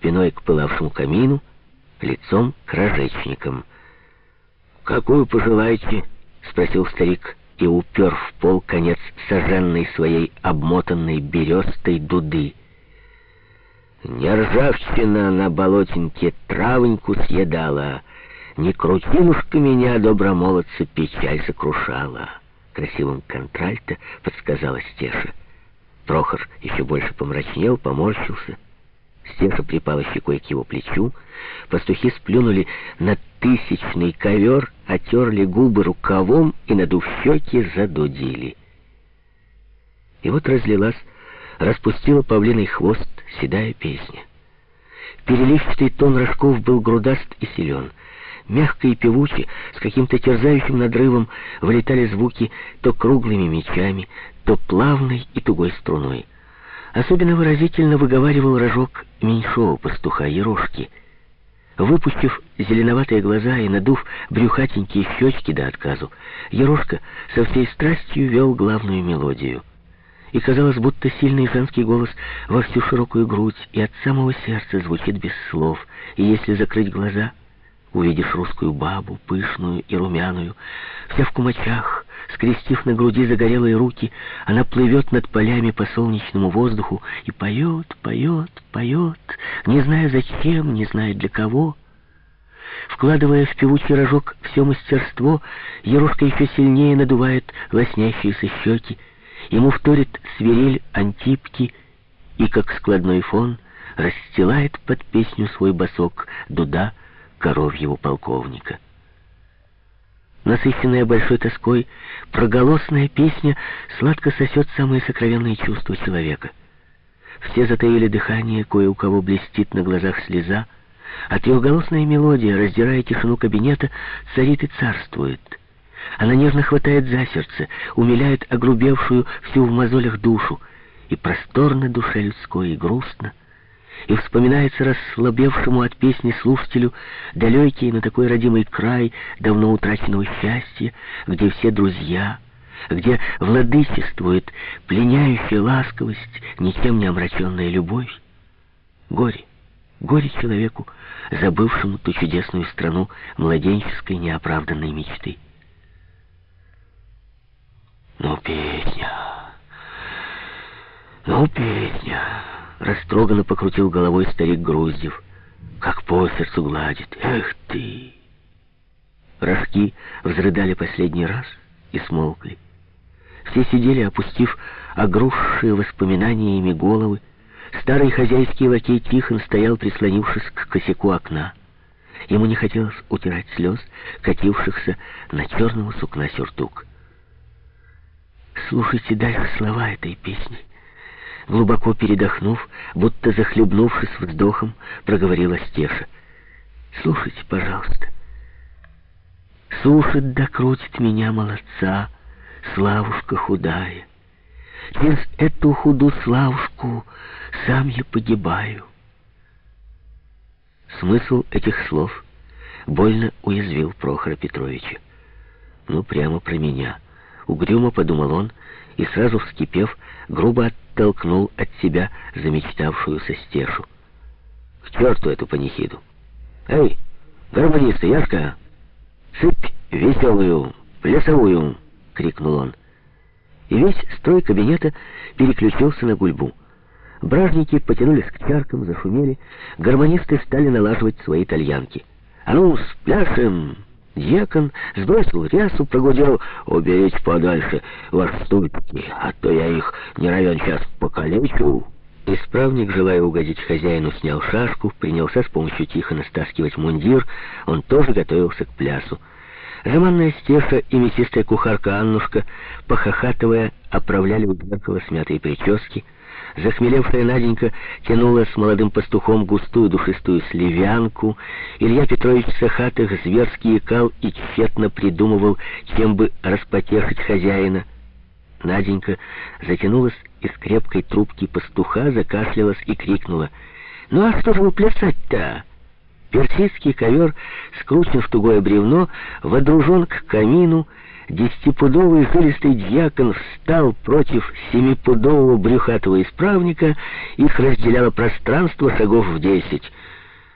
спиной к пылавшему камину, лицом к рожечникам. «Какую пожелаете?» — спросил старик и упер в пол конец сожженной своей обмотанной берестой дуды. Не ржавчина на болотинке травоньку съедала, Не крутинушка меня, добромолодца, печаль закрушала. Красивым контральто подсказала Стеша. Прохор еще больше помрачнел, поморщился. Стеша припала щекой к его плечу. Пастухи сплюнули на тысячный ковер, отерли губы рукавом и, надув щеки, задудили. И вот разлилась, распустила павлиный хвост седая песня. Переливчатый тон рожков был грудаст и силен. Мягко и певуче, с каким-то терзающим надрывом, вылетали звуки то круглыми мечами, то плавной и тугой струной. Особенно выразительно выговаривал рожок меньшого пастуха, ерошки. Выпустив зеленоватые глаза и надув брюхатенькие щечки до отказу, ерошка со всей страстью вел главную мелодию. И казалось, будто сильный женский голос во всю широкую грудь и от самого сердца звучит без слов. И если закрыть глаза, увидишь русскую бабу, пышную и румяную, вся в кумачах, Скрестив на груди загорелые руки, она плывет над полями по солнечному воздуху и поет, поет, поет, не зная зачем, не зная для кого. Вкладывая в певучий рожок все мастерство, Ерошка еще сильнее надувает лоснящиеся щеки. Ему вторит свирель антипки и, как складной фон, расстилает под песню свой босок дуда коровьего полковника. Насыщенная большой тоской, проголосная песня сладко сосет самые сокровенные чувства человека. Все затаили дыхание, кое у кого блестит на глазах слеза, а трехголосная мелодия, раздирая тишину кабинета, царит и царствует. Она нежно хватает за сердце, умиляет огрубевшую всю в мозолях душу, и просторно душе людской, и грустно, и вспоминается расслабевшему от песни слушателю далекий на такой родимый край давно утраченного счастья, где все друзья, где владычествует пленяющая ласковость, ничем не омраченная любовь. Горе, горе человеку, забывшему ту чудесную страну младенческой неоправданной мечты. Ну, песня, ну, песня... Растроганно покрутил головой старик Груздев. Как по сердцу гладит. Эх ты! Рожки взрыдали последний раз и смолкли. Все сидели, опустив огрузшие воспоминаниями головы. Старый хозяйский лакей Тихон стоял, прислонившись к косяку окна. Ему не хотелось утирать слез, катившихся на черного сукна сюртук. Слушайте дальше слова этой песни. Глубоко передохнув, будто захлебнувшись вздохом, проговорила Стеша. «Слушайте, пожалуйста. Сушит да крутит меня молодца, славушка худая. Через эту худу славушку сам я погибаю». Смысл этих слов больно уязвил Прохора Петровича. «Ну, прямо про меня». Угрюмо подумал он и, сразу вскипев, грубо оттолкнул от себя замечтавшуюся стешу. К черту эту панихиду! Эй, гармонисты, Яшка, сыпь веселую, плясовую! — крикнул он. И весь строй кабинета переключился на гульбу. Бражники потянулись к чаркам, зашумели, гармонисты стали налаживать свои тальянки. «А ну, спляшем!» Дьякон сбросил рясу, прогудел, «Уберите подальше, ваши стульки, а то я их не равен час покалечу». Исправник, желая угодить хозяину, снял шашку, принялся с помощью Тихона стаскивать мундир, он тоже готовился к плясу. Жеманная Стеша и мясистая кухарка Аннушка, похохатывая, оправляли у зеркала смятые прически, Захмелевшая Наденька тянула с молодым пастухом густую душистую сливянку. Илья Петрович Сахатых зверски икал и тщетно придумывал, чем бы распотешить хозяина. Наденька затянулась из крепкой трубки пастуха, закашлялась и крикнула. «Ну а что же вы плясать-то? Персидский ковер, скручен в тугое бревно, водружен к камину, десятипудовый жилистый дьякон встал против семипудового брюхатого исправника, их разделяло пространство шагов в десять —